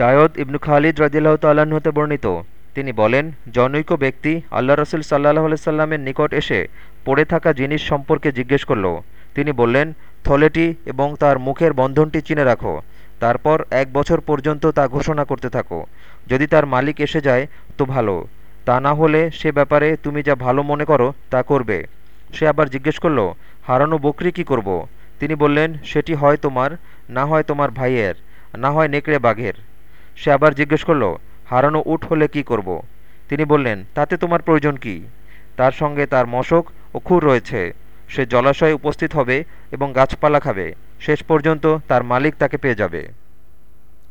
জায়দ ইবনু খালিদ রদিল্লাহ তাল্লাহ্ন হতে বর্ণিত। তিনি বলেন, জনৈক ব্যক্তি আল্লাহ রসুল সাল্লাহ আলাইসাল্লামের নিকট এসে পড়ে থাকা জিনিস সম্পর্কে জিজ্ঞেস করল। তিনি বললেন, থলেটি এবং তার মুখের বন্ধনটি চিনে রাখো। তারপর এক বছর পর্যন্ত তা ঘোষণা করতে থাকো। যদি তার মালিক এসে যায়, তো ভালো। তা না হলে সে ব্যাপারে তুমি যা ভালো মনে করো, তা করবে। সে আবার জিজ্ঞেস করল, হারানো বকরি কি করব। তিনি বললেন, সেটি হয় তোমার, না হয় তোমার ভাইয়ের, না হয় নেকড়ে বাঘের। সে আবার জিজ্ঞেস করল, হারানো উঠ হলে কি করব। তিনি বললেন, তাতে তোমার প্রয়োজন কি? তার সঙ্গে তার মশক ও খুর রয়েছে। সে জলাশয়ে উপস্থিত হবে এবং গাছপালা খাবে। শেষ পর্যন্ত তার মালিক তাকে পেয়ে যাবে।